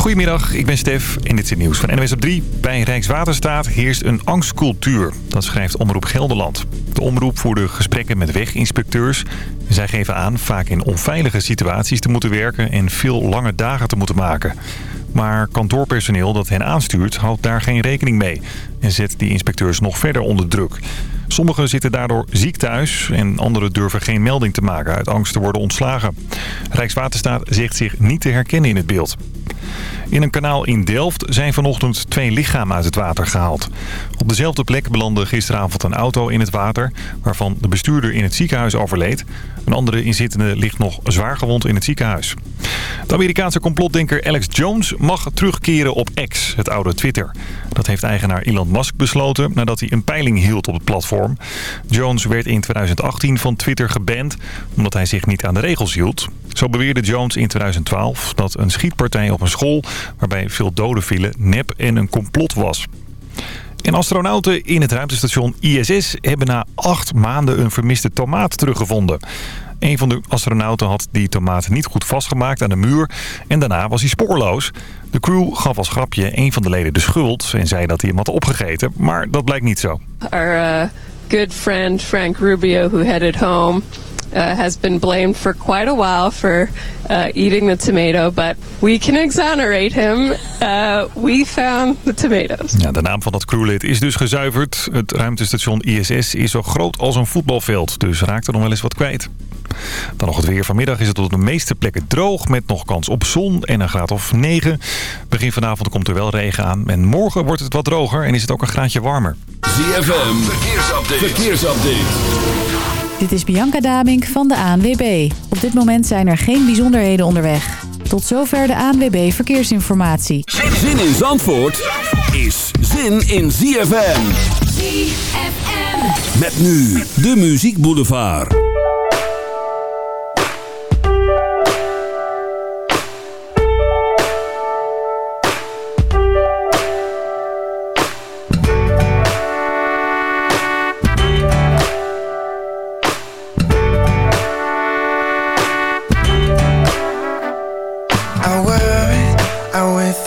Goedemiddag, ik ben Stef en dit is nieuws van NWS op 3. Bij Rijkswaterstaat heerst een angstcultuur. Dat schrijft Omroep Gelderland. De omroep voerde gesprekken met weginspecteurs. Zij geven aan vaak in onveilige situaties te moeten werken en veel lange dagen te moeten maken. Maar kantoorpersoneel dat hen aanstuurt houdt daar geen rekening mee. En zet die inspecteurs nog verder onder druk. Sommigen zitten daardoor ziek thuis en anderen durven geen melding te maken uit angst te worden ontslagen. Rijkswaterstaat zegt zich niet te herkennen in het beeld. In een kanaal in Delft zijn vanochtend twee lichamen uit het water gehaald. Op dezelfde plek belandde gisteravond een auto in het water... waarvan de bestuurder in het ziekenhuis overleed. Een andere inzittende ligt nog zwaar gewond in het ziekenhuis. De Amerikaanse complotdenker Alex Jones mag terugkeren op X, het oude Twitter. Dat heeft eigenaar Elon Musk besloten nadat hij een peiling hield op het platform. Jones werd in 2018 van Twitter geband omdat hij zich niet aan de regels hield. Zo beweerde Jones in 2012 dat een schietpartij op een school... waarbij veel doden vielen nep en een complot was. En astronauten in het ruimtestation ISS hebben na acht maanden een vermiste tomaat teruggevonden. Een van de astronauten had die tomaat niet goed vastgemaakt aan de muur en daarna was hij spoorloos. De crew gaf als grapje een van de leden de schuld en zei dat hij hem had opgegeten, maar dat blijkt niet zo. Our uh, good friend Frank Rubio, who headed home, uh, has been blamed for quite a while for uh, eating the tomato, but we can exonerate him. Uh, we found the tomatoes. Ja, de naam van dat crewlid is dus gezuiverd. Het ruimtestation ISS is zo groot als een voetbalveld, dus raakt er nog wel eens wat kwijt. Dan nog het weer. Vanmiddag is het op de meeste plekken droog met nog kans op zon en een graad of 9. Begin vanavond komt er wel regen aan en morgen wordt het wat droger en is het ook een graadje warmer. ZFM, verkeersupdate. verkeersupdate. Dit is Bianca Damink van de ANWB. Op dit moment zijn er geen bijzonderheden onderweg. Tot zover de ANWB Verkeersinformatie. Zin in Zandvoort is zin in ZFM. ZFM. Met nu de Muziek Boulevard.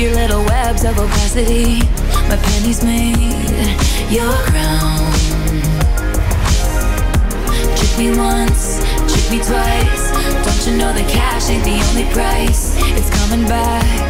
Your little webs of opacity. My pennies made your crown. Trick me once, trick me twice. Don't you know that cash ain't the only price? It's coming back.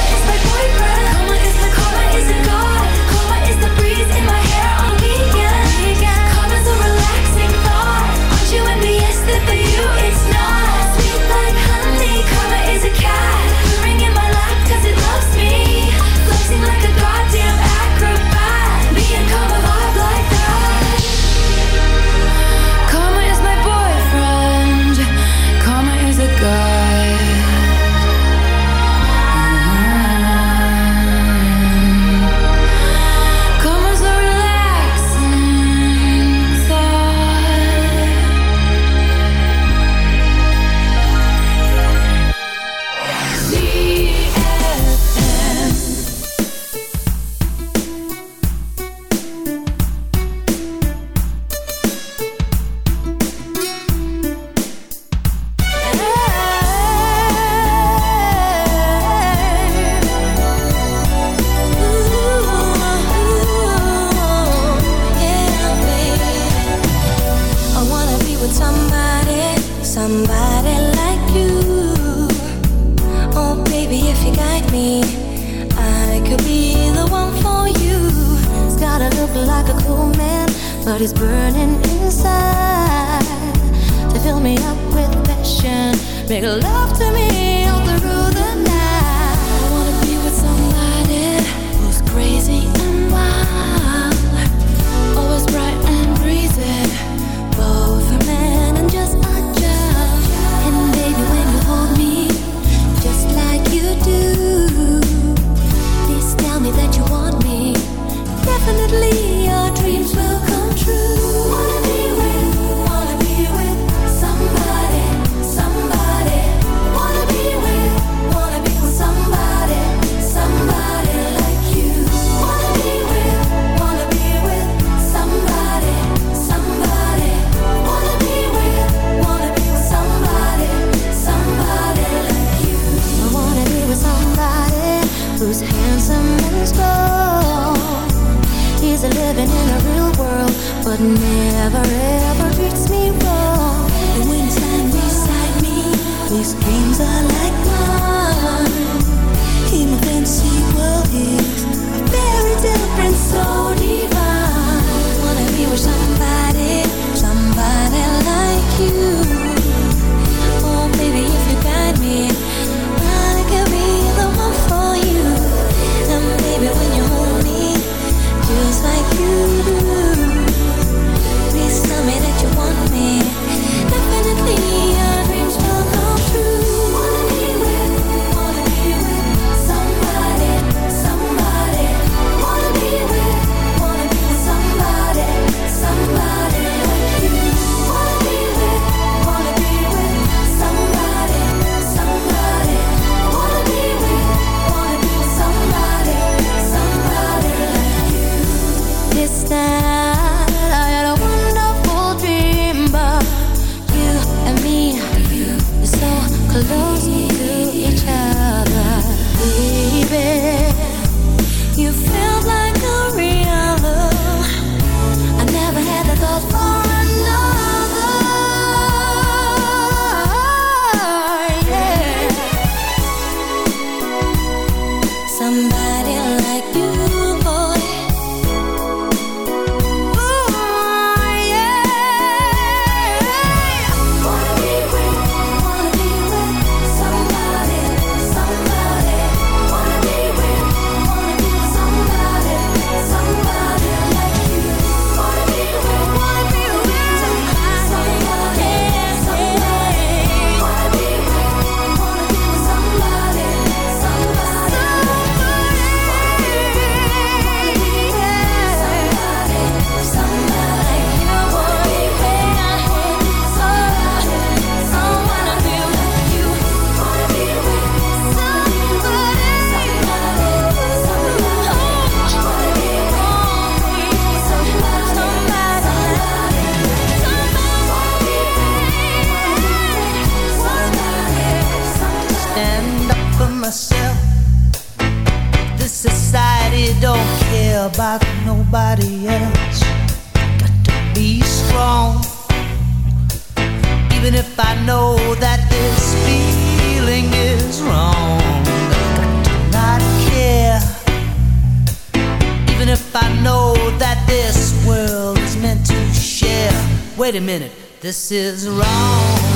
Wait a minute, this is wrong.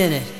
Minute,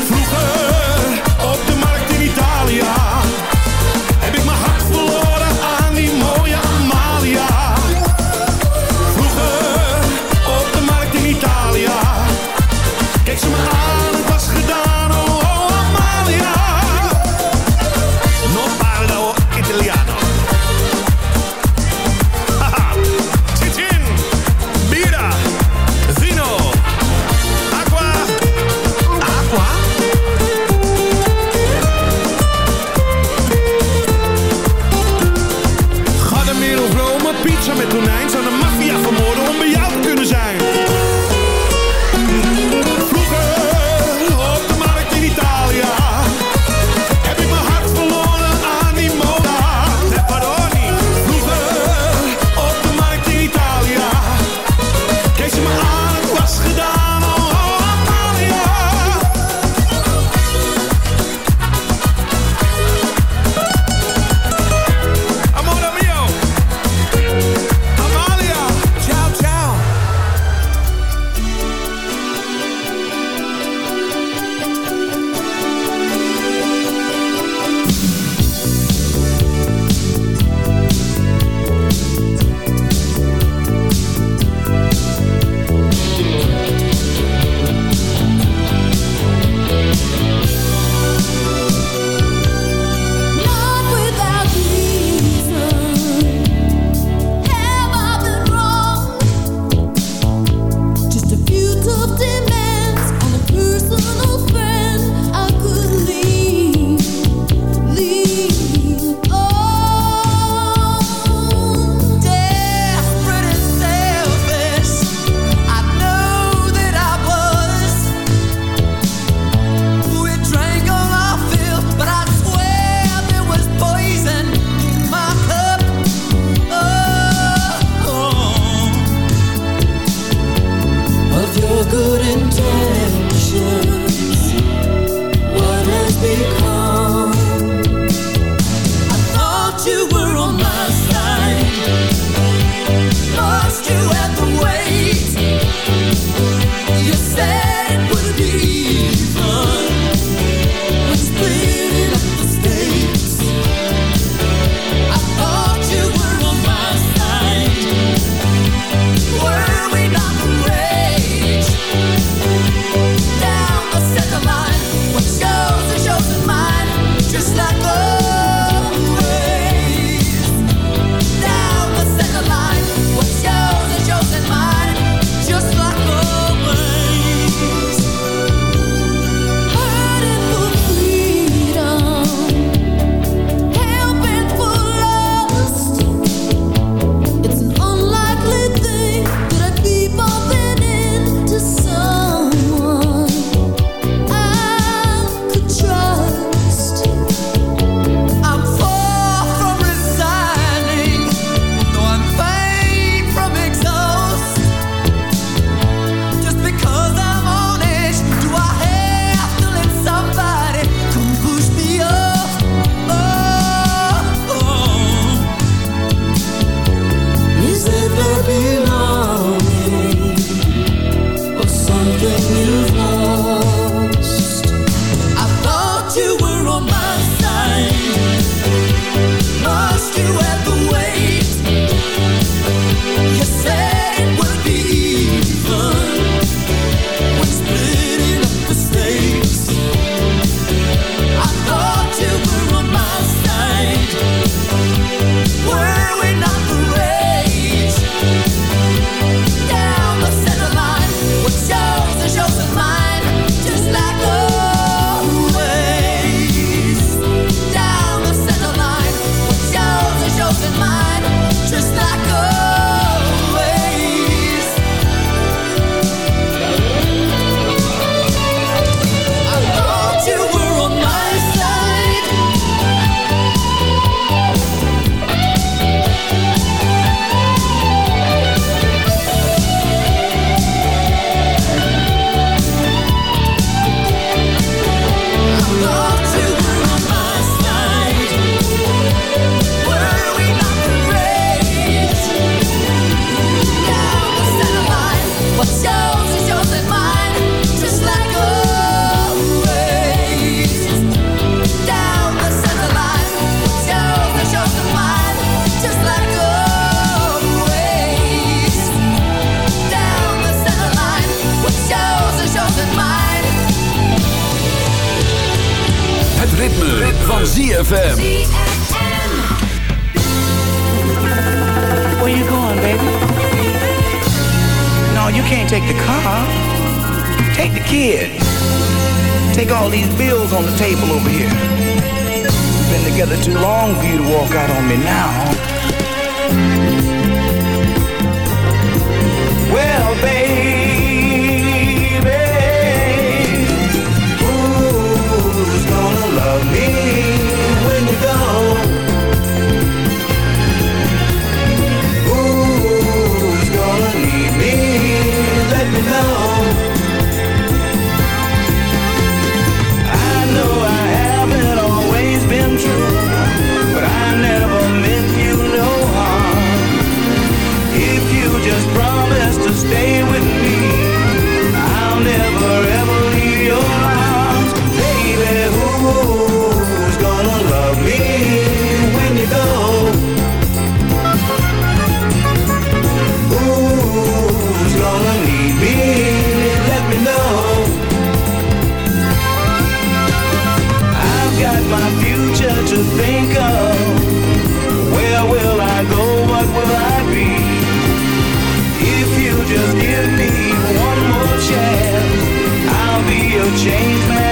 take the car, take the kids, take all these bills on the table over here. We've been together too long for you to walk out on me now. think of? Where will I go? What will I be? If you just give me one more chance, I'll be a changed man.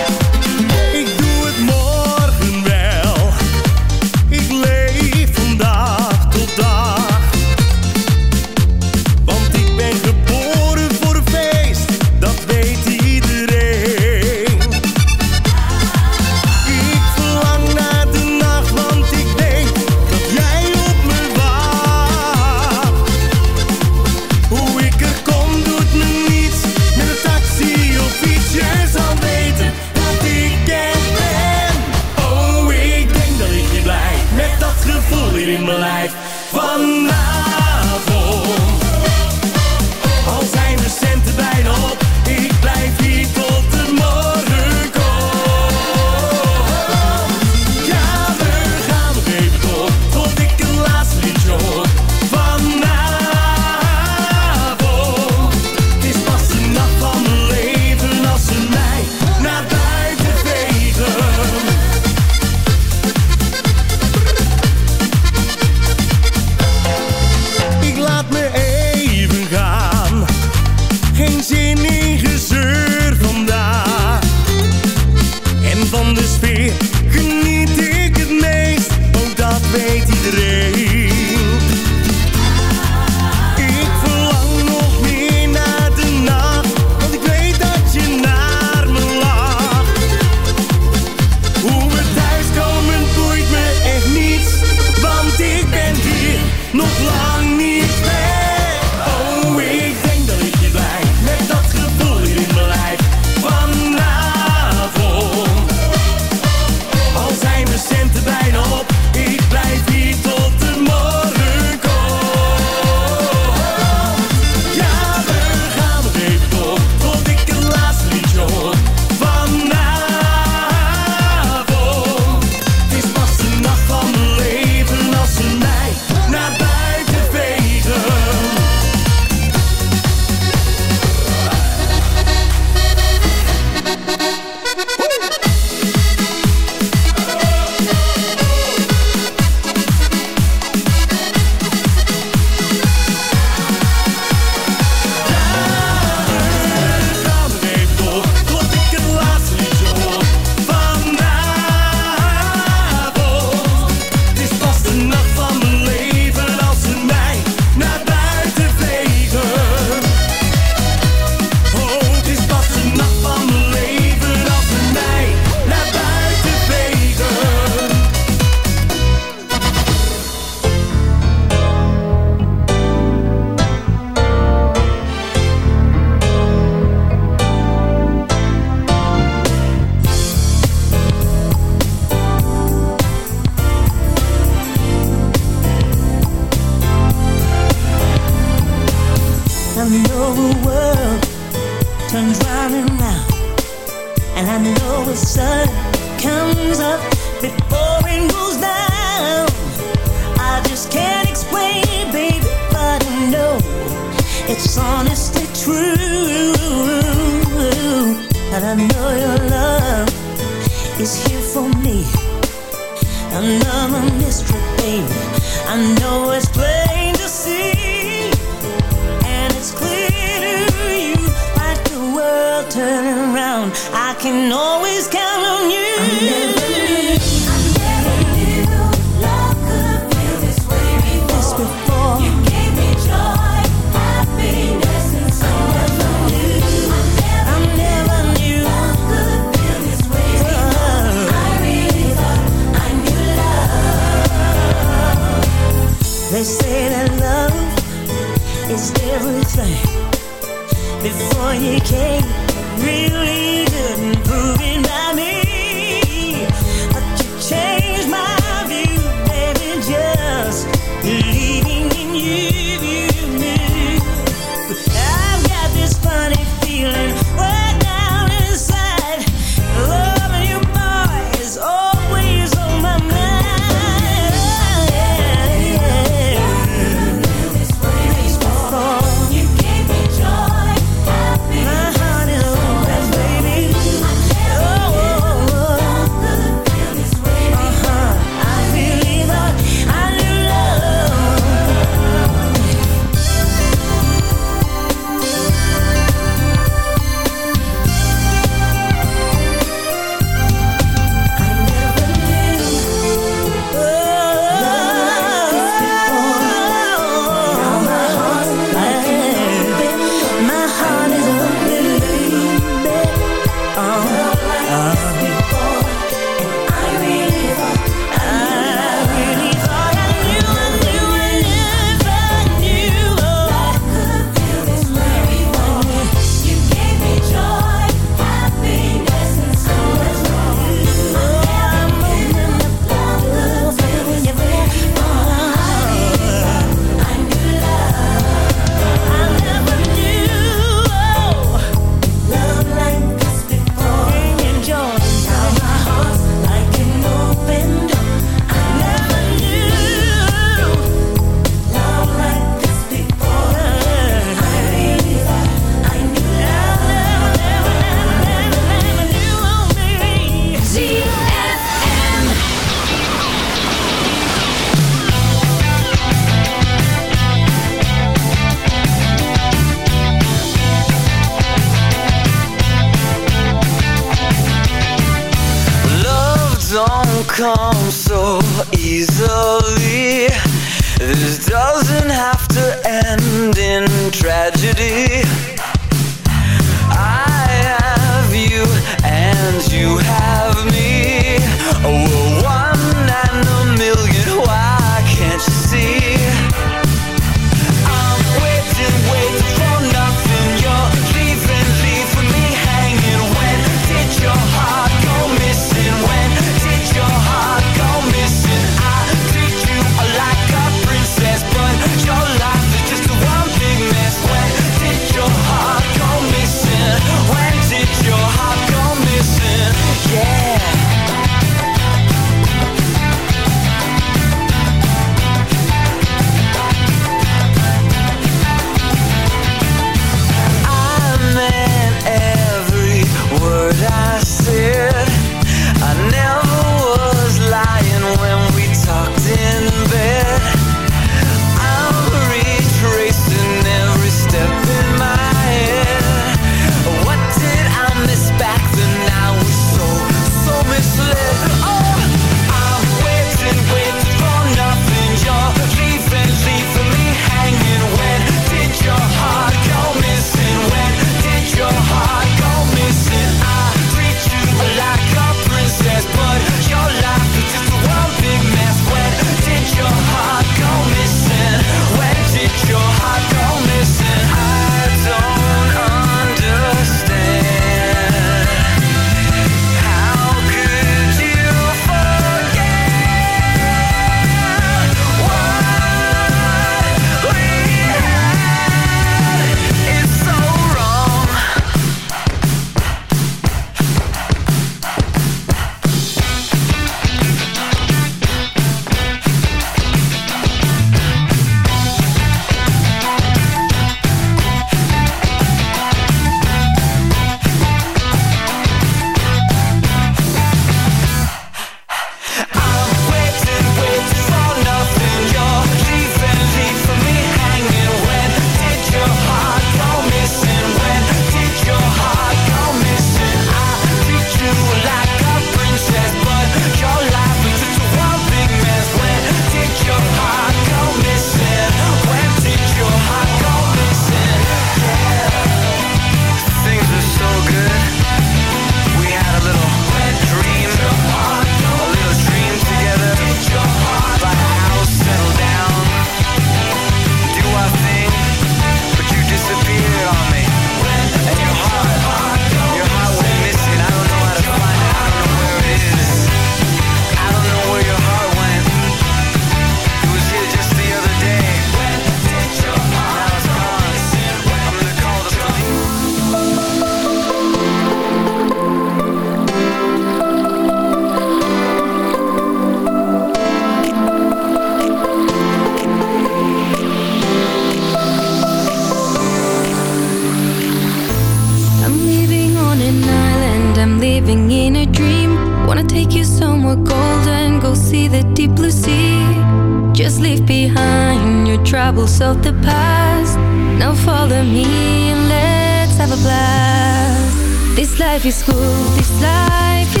Of the past. Now follow me and let's have a blast. This life is good, this life